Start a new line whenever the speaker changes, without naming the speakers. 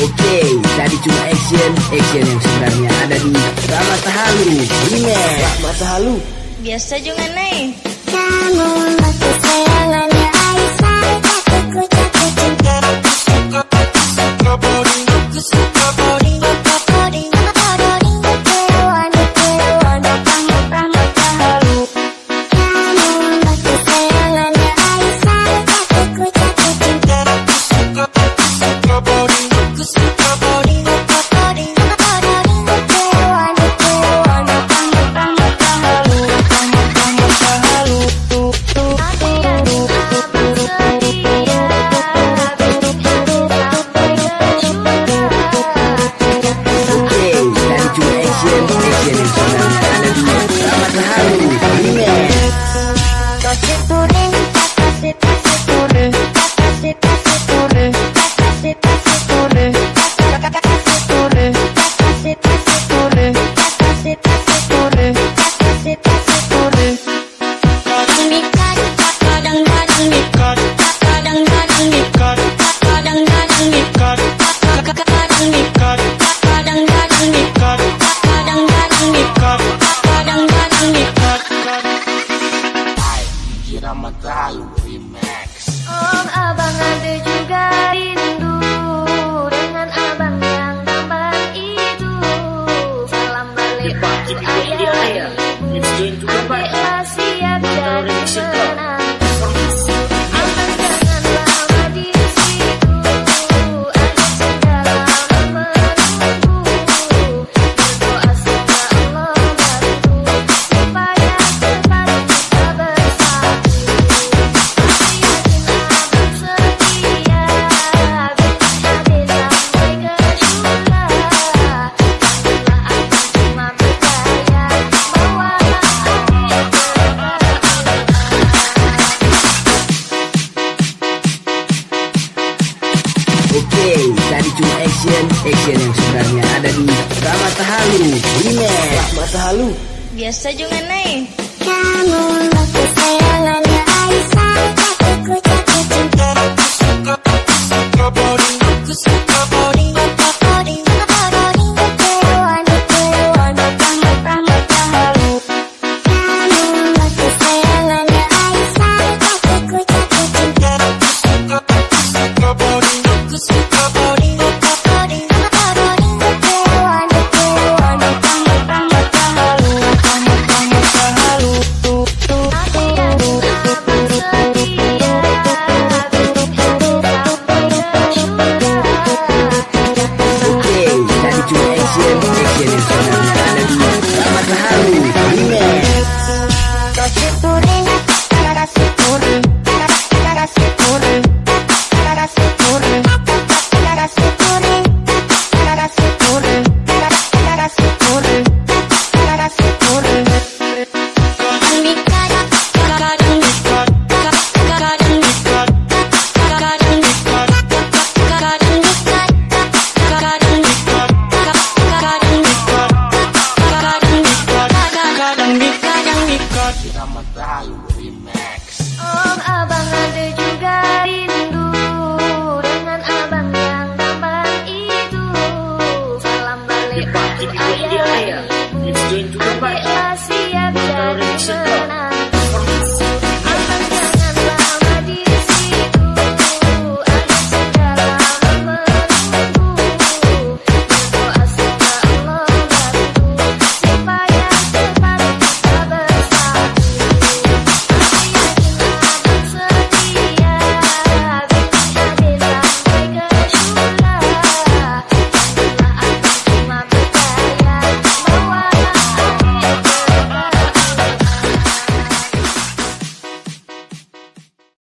Oke, tadi cuma action, action yang sebenarnya ada di Rama Tahalu. Remake
Ramat Halu.
Biasa juga nih.
Kamu masih
sayang. action yang sebenarnya ada di Rahmat Halu Remix iya. Rahmat Halu
Biasa juga nih.
Kamu lakukan. sayangannya